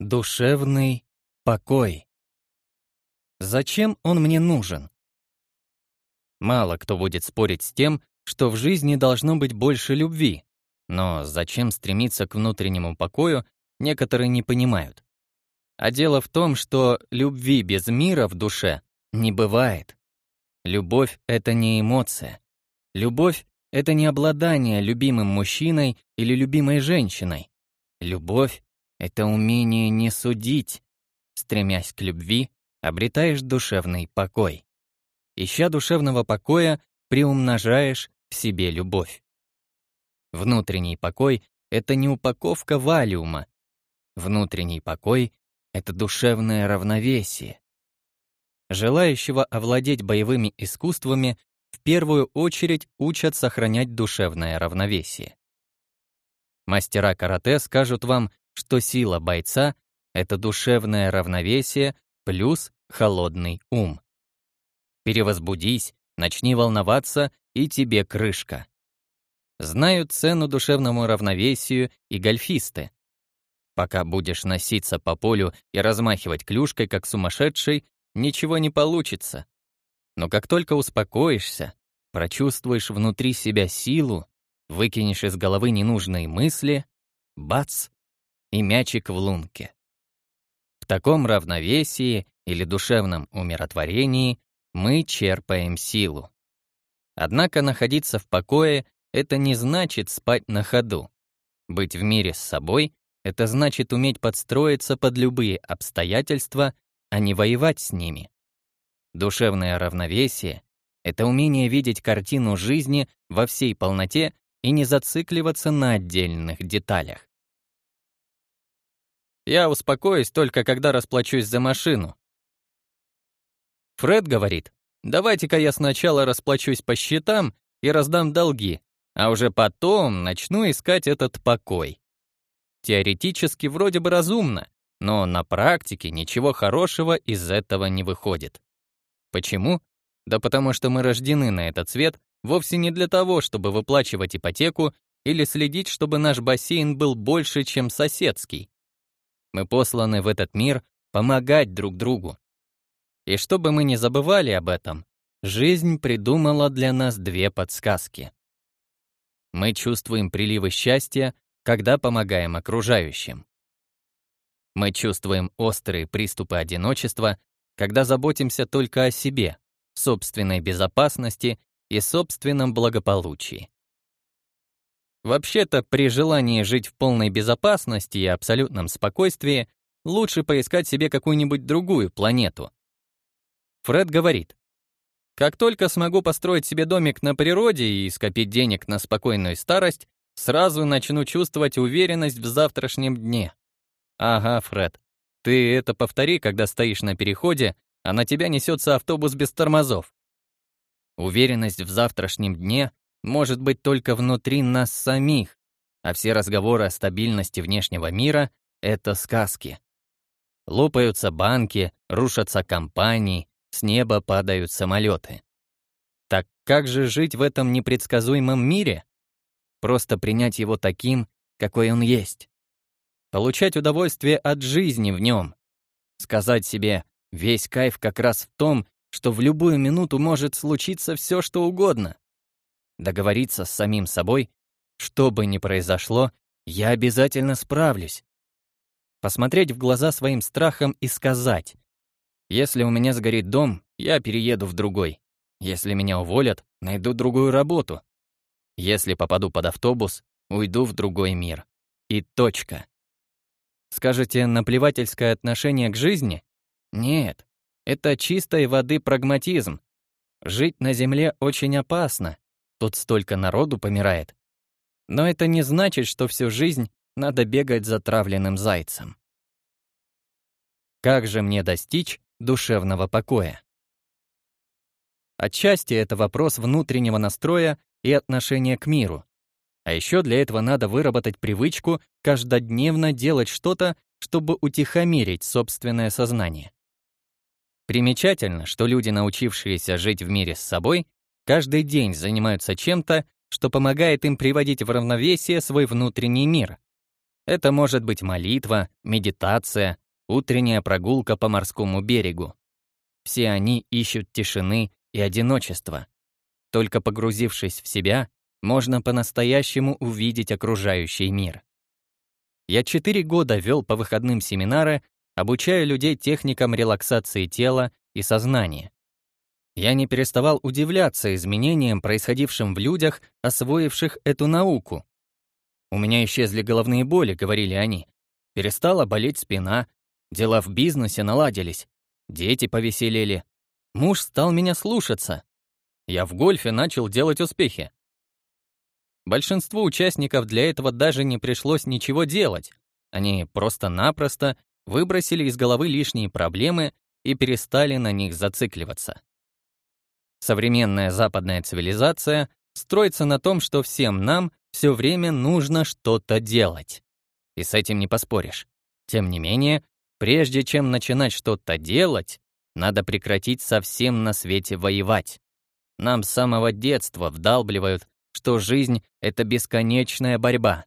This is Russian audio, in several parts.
Душевный покой. Зачем он мне нужен? Мало кто будет спорить с тем, что в жизни должно быть больше любви, но зачем стремиться к внутреннему покою, некоторые не понимают. А дело в том, что любви без мира в душе не бывает. Любовь — это не эмоция. Любовь — это не обладание любимым мужчиной или любимой женщиной. Любовь это умение не судить. Стремясь к любви, обретаешь душевный покой. Ища душевного покоя, приумножаешь в себе любовь. Внутренний покой — это не упаковка валиума. Внутренний покой — это душевное равновесие. Желающего овладеть боевыми искусствами в первую очередь учат сохранять душевное равновесие. Мастера карате скажут вам, что сила бойца — это душевное равновесие плюс холодный ум. Перевозбудись, начни волноваться, и тебе крышка. Знают цену душевному равновесию и гольфисты. Пока будешь носиться по полю и размахивать клюшкой, как сумасшедший, ничего не получится. Но как только успокоишься, прочувствуешь внутри себя силу, выкинешь из головы ненужные мысли, бац, и мячик в лунке. В таком равновесии или душевном умиротворении мы черпаем силу. Однако находиться в покое — это не значит спать на ходу. Быть в мире с собой — это значит уметь подстроиться под любые обстоятельства, а не воевать с ними. Душевное равновесие — это умение видеть картину жизни во всей полноте и не зацикливаться на отдельных деталях. Я успокоюсь только когда расплачусь за машину. Фред говорит, давайте-ка я сначала расплачусь по счетам и раздам долги, а уже потом начну искать этот покой. Теоретически вроде бы разумно, но на практике ничего хорошего из этого не выходит. Почему? Да потому что мы рождены на этот свет вовсе не для того, чтобы выплачивать ипотеку или следить, чтобы наш бассейн был больше, чем соседский. Мы посланы в этот мир помогать друг другу. И чтобы мы не забывали об этом, жизнь придумала для нас две подсказки. Мы чувствуем приливы счастья, когда помогаем окружающим. Мы чувствуем острые приступы одиночества, когда заботимся только о себе, собственной безопасности и собственном благополучии. Вообще-то, при желании жить в полной безопасности и абсолютном спокойствии, лучше поискать себе какую-нибудь другую планету. Фред говорит, «Как только смогу построить себе домик на природе и скопить денег на спокойную старость, сразу начну чувствовать уверенность в завтрашнем дне». Ага, Фред, ты это повтори, когда стоишь на переходе, а на тебя несется автобус без тормозов. Уверенность в завтрашнем дне может быть только внутри нас самих, а все разговоры о стабильности внешнего мира — это сказки. Лопаются банки, рушатся компании, с неба падают самолеты. Так как же жить в этом непредсказуемом мире? Просто принять его таким, какой он есть. Получать удовольствие от жизни в нем. Сказать себе, весь кайф как раз в том, что в любую минуту может случиться все, что угодно договориться с самим собой, что бы ни произошло, я обязательно справлюсь. Посмотреть в глаза своим страхам и сказать, если у меня сгорит дом, я перееду в другой. Если меня уволят, найду другую работу. Если попаду под автобус, уйду в другой мир. И точка. Скажете, наплевательское отношение к жизни? Нет, это чистой воды прагматизм. Жить на Земле очень опасно, Тут столько народу помирает. Но это не значит, что всю жизнь надо бегать за травленным зайцем. Как же мне достичь душевного покоя? Отчасти это вопрос внутреннего настроя и отношения к миру. А еще для этого надо выработать привычку каждодневно делать что-то, чтобы утихомирить собственное сознание. Примечательно, что люди, научившиеся жить в мире с собой, каждый день занимаются чем-то, что помогает им приводить в равновесие свой внутренний мир. Это может быть молитва, медитация, утренняя прогулка по морскому берегу. Все они ищут тишины и одиночества. Только погрузившись в себя, можно по-настоящему увидеть окружающий мир. Я четыре года вел по выходным семинары, обучая людей техникам релаксации тела и сознания. Я не переставал удивляться изменениям, происходившим в людях, освоивших эту науку. «У меня исчезли головные боли», — говорили они. «Перестала болеть спина, дела в бизнесе наладились, дети повеселели, муж стал меня слушаться. Я в гольфе начал делать успехи. Большинству участников для этого даже не пришлось ничего делать. Они просто-напросто выбросили из головы лишние проблемы и перестали на них зацикливаться. Современная западная цивилизация строится на том, что всем нам все время нужно что-то делать. И с этим не поспоришь. Тем не менее, прежде чем начинать что-то делать, надо прекратить совсем на свете воевать. Нам с самого детства вдалбливают, что жизнь — это бесконечная борьба.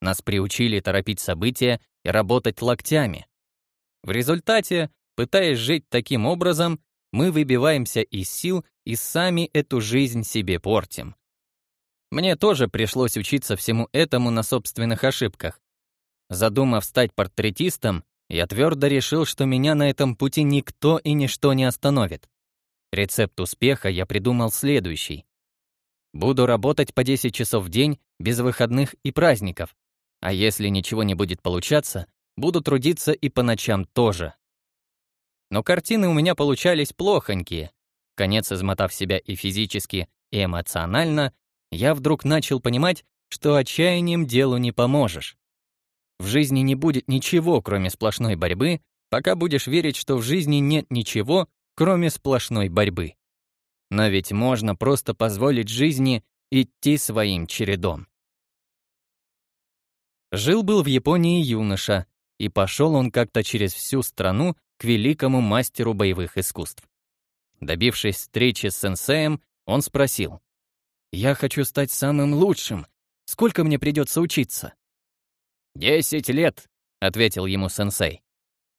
Нас приучили торопить события и работать локтями. В результате, пытаясь жить таким образом, мы выбиваемся из сил и сами эту жизнь себе портим. Мне тоже пришлось учиться всему этому на собственных ошибках. Задумав стать портретистом, я твердо решил, что меня на этом пути никто и ничто не остановит. Рецепт успеха я придумал следующий. Буду работать по 10 часов в день, без выходных и праздников. А если ничего не будет получаться, буду трудиться и по ночам тоже. Но картины у меня получались плохонькие. Конец измотав себя и физически, и эмоционально, я вдруг начал понимать, что отчаянием делу не поможешь. В жизни не будет ничего, кроме сплошной борьбы, пока будешь верить, что в жизни нет ничего, кроме сплошной борьбы. Но ведь можно просто позволить жизни идти своим чередом. Жил-был в Японии юноша, и пошел он как-то через всю страну к великому мастеру боевых искусств. Добившись встречи с сенсеем, он спросил, «Я хочу стать самым лучшим. Сколько мне придется учиться?» «Десять лет», — ответил ему сенсей.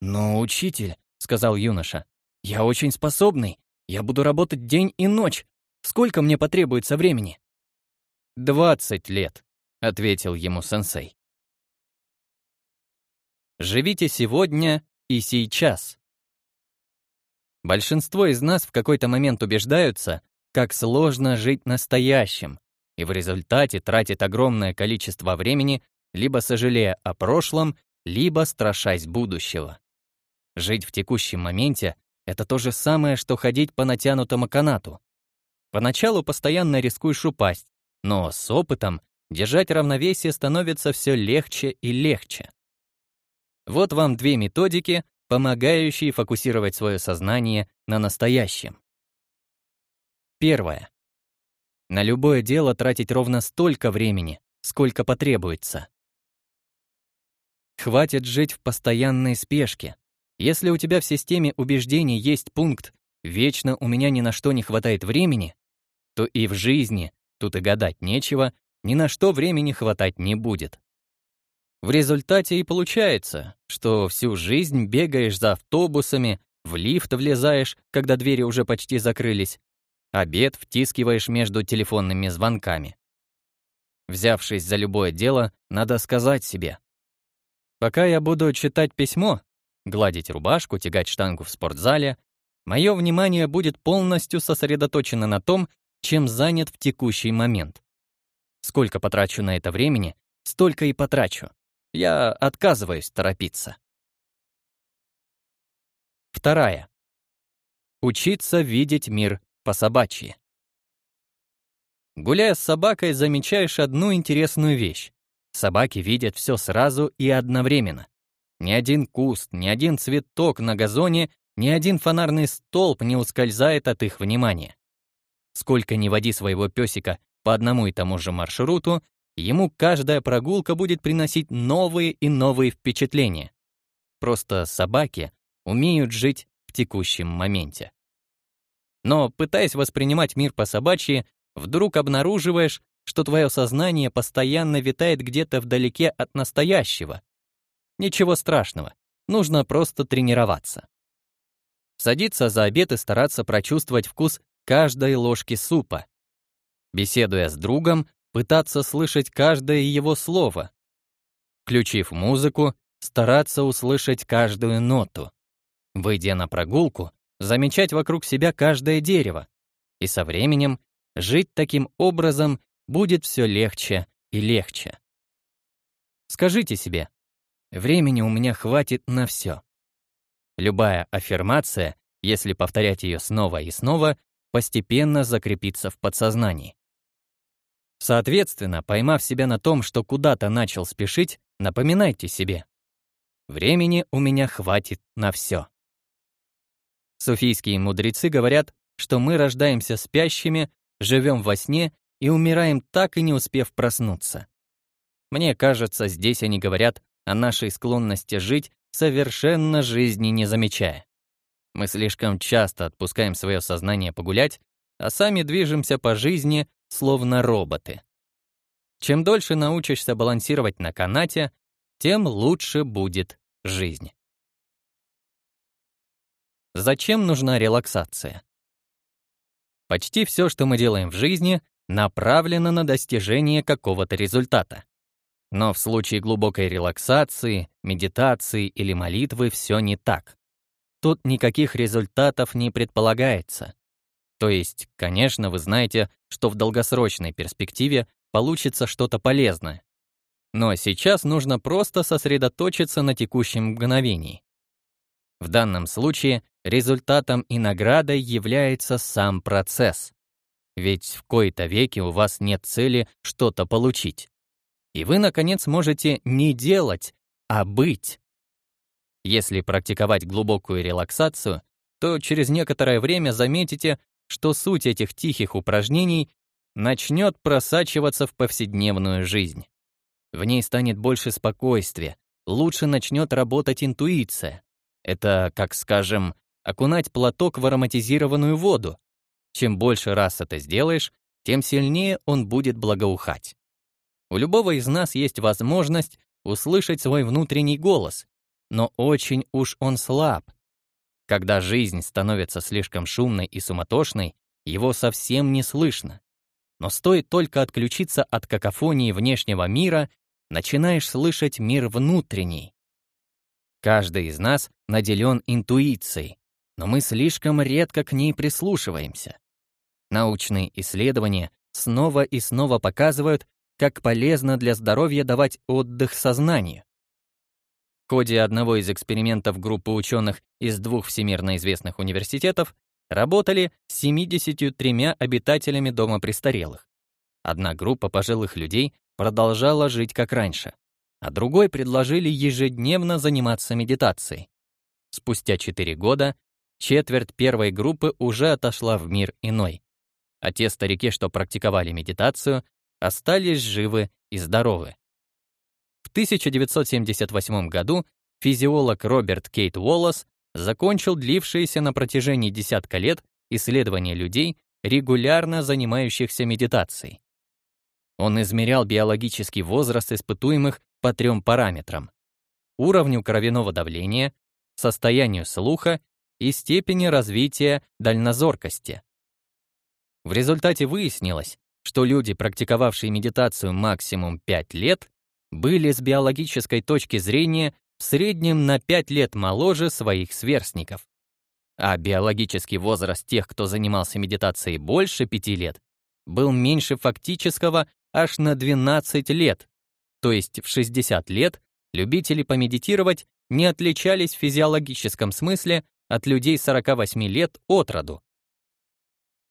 «Но, учитель», — сказал юноша, «я очень способный. Я буду работать день и ночь. Сколько мне потребуется времени?» «Двадцать лет», — ответил ему сенсей. Живите сегодня и сейчас. Большинство из нас в какой-то момент убеждаются, как сложно жить настоящим, и в результате тратит огромное количество времени, либо сожалея о прошлом, либо страшась будущего. Жить в текущем моменте — это то же самое, что ходить по натянутому канату. Поначалу постоянно рискуешь упасть, но с опытом держать равновесие становится все легче и легче. Вот вам две методики, помогающие фокусировать свое сознание на настоящем. Первое. На любое дело тратить ровно столько времени, сколько потребуется. Хватит жить в постоянной спешке. Если у тебя в системе убеждений есть пункт «вечно у меня ни на что не хватает времени», то и в жизни, тут и гадать нечего, ни на что времени хватать не будет. В результате и получается, что всю жизнь бегаешь за автобусами, в лифт влезаешь, когда двери уже почти закрылись, обед втискиваешь между телефонными звонками. Взявшись за любое дело, надо сказать себе. Пока я буду читать письмо, гладить рубашку, тягать штангу в спортзале, мое внимание будет полностью сосредоточено на том, чем занят в текущий момент. Сколько потрачу на это времени, столько и потрачу. Я отказываюсь торопиться. Вторая. Учиться видеть мир по-собачьи. Гуляя с собакой, замечаешь одну интересную вещь. Собаки видят все сразу и одновременно. Ни один куст, ни один цветок на газоне, ни один фонарный столб не ускользает от их внимания. Сколько ни води своего песика по одному и тому же маршруту, ему каждая прогулка будет приносить новые и новые впечатления. Просто собаки умеют жить в текущем моменте. Но, пытаясь воспринимать мир по собачьи, вдруг обнаруживаешь, что твое сознание постоянно витает где-то вдалеке от настоящего. Ничего страшного, нужно просто тренироваться. Садиться за обед и стараться прочувствовать вкус каждой ложки супа. Беседуя с другом, пытаться слышать каждое его слово. Включив музыку, стараться услышать каждую ноту. Выйдя на прогулку, замечать вокруг себя каждое дерево. И со временем жить таким образом будет все легче и легче. Скажите себе, времени у меня хватит на все. Любая аффирмация, если повторять ее снова и снова, постепенно закрепится в подсознании. Соответственно, поймав себя на том, что куда-то начал спешить, напоминайте себе. Времени у меня хватит на все. Суфийские мудрецы говорят, что мы рождаемся спящими, живем во сне и умираем так и не успев проснуться. Мне кажется, здесь они говорят о нашей склонности жить, совершенно жизни не замечая. Мы слишком часто отпускаем свое сознание погулять, а сами движемся по жизни, словно роботы. Чем дольше научишься балансировать на канате, тем лучше будет жизнь. Зачем нужна релаксация? Почти все, что мы делаем в жизни, направлено на достижение какого-то результата. Но в случае глубокой релаксации, медитации или молитвы все не так. Тут никаких результатов не предполагается. То есть, конечно, вы знаете, что в долгосрочной перспективе получится что-то полезное. Но сейчас нужно просто сосредоточиться на текущем мгновении. В данном случае результатом и наградой является сам процесс. Ведь в кои-то веки у вас нет цели что-то получить. И вы, наконец, можете не делать, а быть. Если практиковать глубокую релаксацию, то через некоторое время заметите, что суть этих тихих упражнений начнет просачиваться в повседневную жизнь. В ней станет больше спокойствия, лучше начнет работать интуиция. Это, как скажем, окунать платок в ароматизированную воду. Чем больше раз это сделаешь, тем сильнее он будет благоухать. У любого из нас есть возможность услышать свой внутренний голос, но очень уж он слаб, когда жизнь становится слишком шумной и суматошной, его совсем не слышно. Но стоит только отключиться от какофонии внешнего мира, начинаешь слышать мир внутренний. Каждый из нас наделен интуицией, но мы слишком редко к ней прислушиваемся. Научные исследования снова и снова показывают, как полезно для здоровья давать отдых сознанию. В ходе одного из экспериментов группы ученых из двух всемирно известных университетов работали с 73 обитателями дома престарелых. Одна группа пожилых людей продолжала жить как раньше, а другой предложили ежедневно заниматься медитацией. Спустя 4 года четверть первой группы уже отошла в мир иной, а те старики, что практиковали медитацию, остались живы и здоровы. В 1978 году физиолог Роберт Кейт Уоллес закончил длившееся на протяжении десятка лет исследование людей, регулярно занимающихся медитацией. Он измерял биологический возраст испытуемых по трем параметрам: уровню кровяного давления, состоянию слуха и степени развития дальнозоркости. В результате выяснилось, что люди, практиковавшие медитацию максимум 5 лет, были с биологической точки зрения в среднем на 5 лет моложе своих сверстников. А биологический возраст тех, кто занимался медитацией больше 5 лет, был меньше фактического аж на 12 лет. То есть в 60 лет любители помедитировать не отличались в физиологическом смысле от людей 48 лет от роду.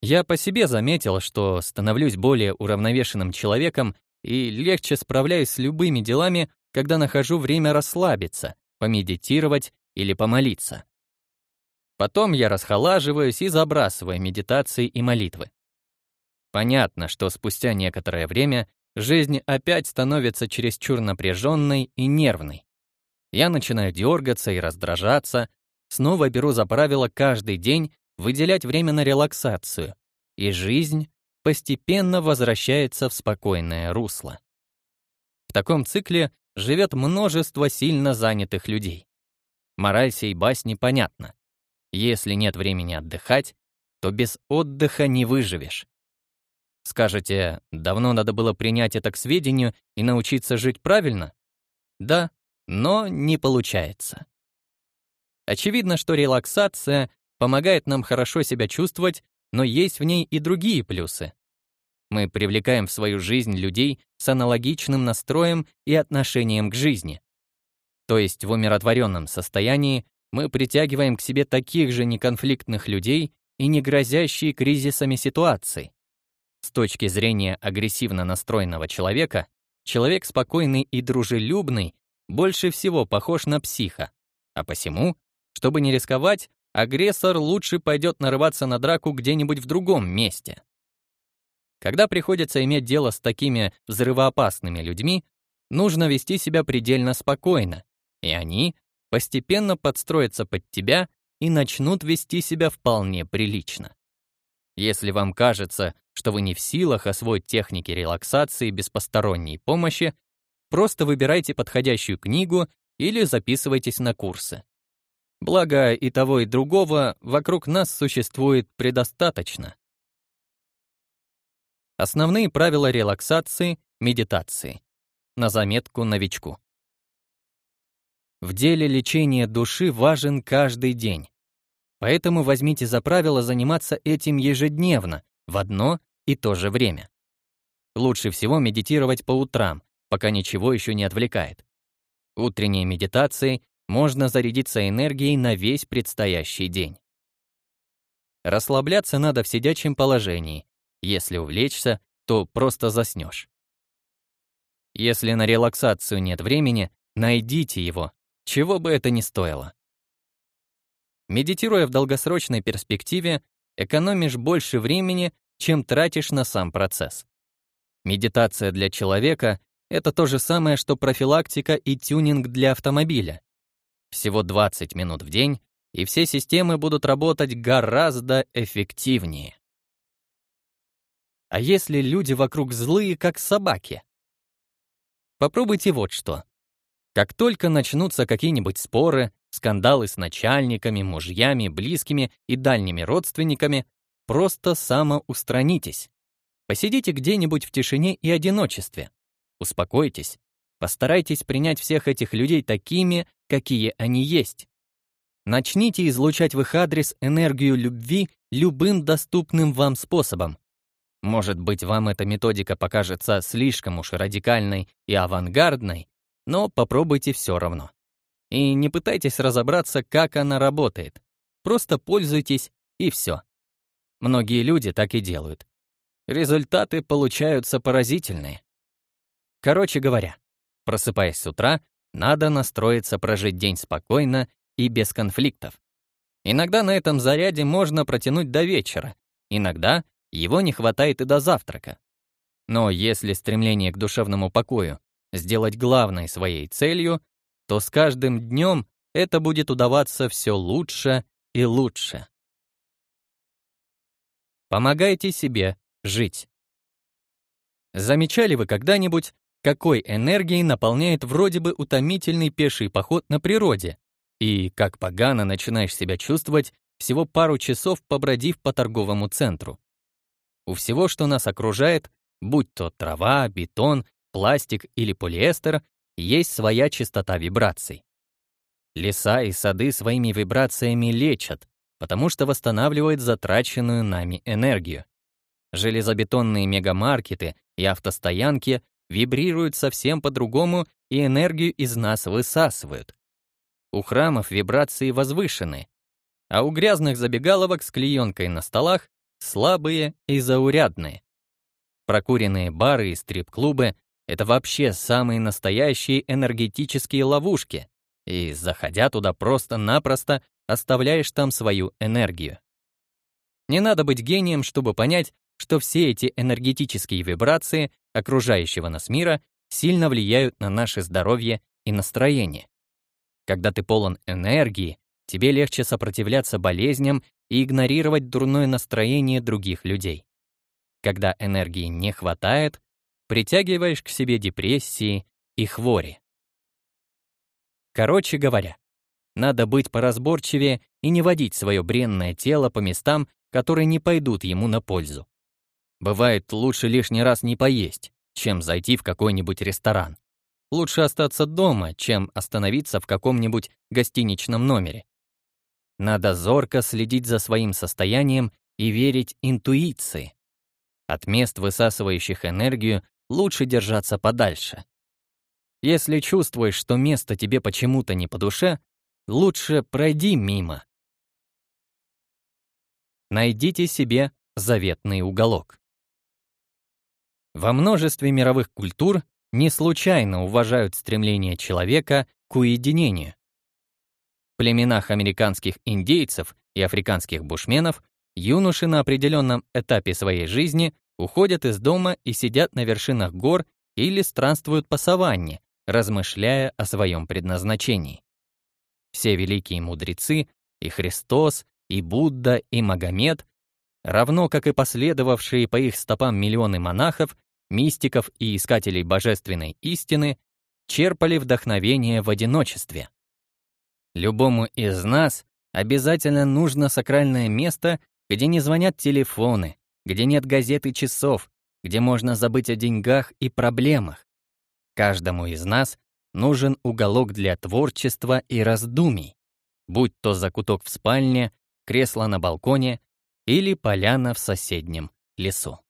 Я по себе заметил, что становлюсь более уравновешенным человеком и легче справляюсь с любыми делами, когда нахожу время расслабиться, помедитировать или помолиться. Потом я расхолаживаюсь и забрасываю медитации и молитвы. Понятно, что спустя некоторое время жизнь опять становится чересчур напряженной и нервной. Я начинаю дергаться и раздражаться, снова беру за правило каждый день выделять время на релаксацию, и жизнь постепенно возвращается в спокойное русло. В таком цикле живет множество сильно занятых людей. Мораль сей басни понятна. Если нет времени отдыхать, то без отдыха не выживешь. Скажете, давно надо было принять это к сведению и научиться жить правильно? Да, но не получается. Очевидно, что релаксация помогает нам хорошо себя чувствовать, но есть в ней и другие плюсы. Мы привлекаем в свою жизнь людей с аналогичным настроем и отношением к жизни. То есть в умиротворенном состоянии мы притягиваем к себе таких же неконфликтных людей и не грозящие кризисами ситуаций. С точки зрения агрессивно настроенного человека, человек спокойный и дружелюбный больше всего похож на психа, а посему, чтобы не рисковать, агрессор лучше пойдет нарываться на драку где-нибудь в другом месте. Когда приходится иметь дело с такими взрывоопасными людьми, нужно вести себя предельно спокойно, и они постепенно подстроятся под тебя и начнут вести себя вполне прилично. Если вам кажется, что вы не в силах освоить техники релаксации без посторонней помощи, просто выбирайте подходящую книгу или записывайтесь на курсы. Благо и того, и другого вокруг нас существует предостаточно. Основные правила релаксации, медитации. На заметку новичку. В деле лечения души важен каждый день. Поэтому возьмите за правило заниматься этим ежедневно, в одно и то же время. Лучше всего медитировать по утрам, пока ничего еще не отвлекает. Утренней медитацией можно зарядиться энергией на весь предстоящий день. Расслабляться надо в сидячем положении, если увлечься, то просто заснешь. Если на релаксацию нет времени, найдите его, чего бы это ни стоило. Медитируя в долгосрочной перспективе, экономишь больше времени, чем тратишь на сам процесс. Медитация для человека — это то же самое, что профилактика и тюнинг для автомобиля. Всего 20 минут в день, и все системы будут работать гораздо эффективнее. А если люди вокруг злые, как собаки? Попробуйте вот что. Как только начнутся какие-нибудь споры, скандалы с начальниками, мужьями, близкими и дальними родственниками, просто самоустранитесь. Посидите где-нибудь в тишине и одиночестве. Успокойтесь. Постарайтесь принять всех этих людей такими, какие они есть. Начните излучать в их адрес энергию любви любым доступным вам способом. Может быть, вам эта методика покажется слишком уж радикальной и авангардной, но попробуйте все равно. И не пытайтесь разобраться, как она работает. Просто пользуйтесь, и все. Многие люди так и делают. Результаты получаются поразительные. Короче говоря, просыпаясь с утра, надо настроиться прожить день спокойно и без конфликтов. Иногда на этом заряде можно протянуть до вечера, иногда его не хватает и до завтрака. Но если стремление к душевному покою сделать главной своей целью, то с каждым днем это будет удаваться все лучше и лучше. Помогайте себе жить. Замечали вы когда-нибудь, какой энергией наполняет вроде бы утомительный пеший поход на природе, и как погано начинаешь себя чувствовать, всего пару часов побродив по торговому центру? У всего, что нас окружает, будь то трава, бетон, пластик или полиэстер, есть своя частота вибраций. Леса и сады своими вибрациями лечат, потому что восстанавливают затраченную нами энергию. Железобетонные мегамаркеты и автостоянки вибрируют совсем по-другому и энергию из нас высасывают. У храмов вибрации возвышены, а у грязных забегаловок с клеенкой на столах слабые и заурядные. Прокуренные бары и стрип-клубы — это вообще самые настоящие энергетические ловушки, и, заходя туда просто-напросто, оставляешь там свою энергию. Не надо быть гением, чтобы понять, что все эти энергетические вибрации окружающего нас мира сильно влияют на наше здоровье и настроение. Когда ты полон энергии, тебе легче сопротивляться болезням и игнорировать дурное настроение других людей. когда энергии не хватает, притягиваешь к себе депрессии и хвори. Короче говоря, надо быть поразборчивее и не водить свое бренное тело по местам, которые не пойдут ему на пользу. Бывает, лучше лишний раз не поесть, чем зайти в какой-нибудь ресторан. Лучше остаться дома, чем остановиться в каком-нибудь гостиничном номере. Надо зорко следить за своим состоянием и верить интуиции. От мест, высасывающих энергию, лучше держаться подальше. Если чувствуешь, что место тебе почему-то не по душе, лучше пройди мимо. Найдите себе заветный уголок. Во множестве мировых культур не случайно уважают стремление человека к уединению. Племенах американских индейцев и африканских бушменов юноши на определенном этапе своей жизни уходят из дома и сидят на вершинах гор или странствуют по саванне, размышляя о своем предназначении. Все великие мудрецы, и Христос, и Будда, и Магомед, равно как и последовавшие по их стопам миллионы монахов, мистиков и искателей божественной истины, черпали вдохновение в одиночестве. Любому из нас обязательно нужно сакральное место, где не звонят телефоны, где нет газет и часов, где можно забыть о деньгах и проблемах. Каждому из нас нужен уголок для творчества и раздумий, будь то закуток в спальне, кресло на балконе или поляна в соседнем лесу.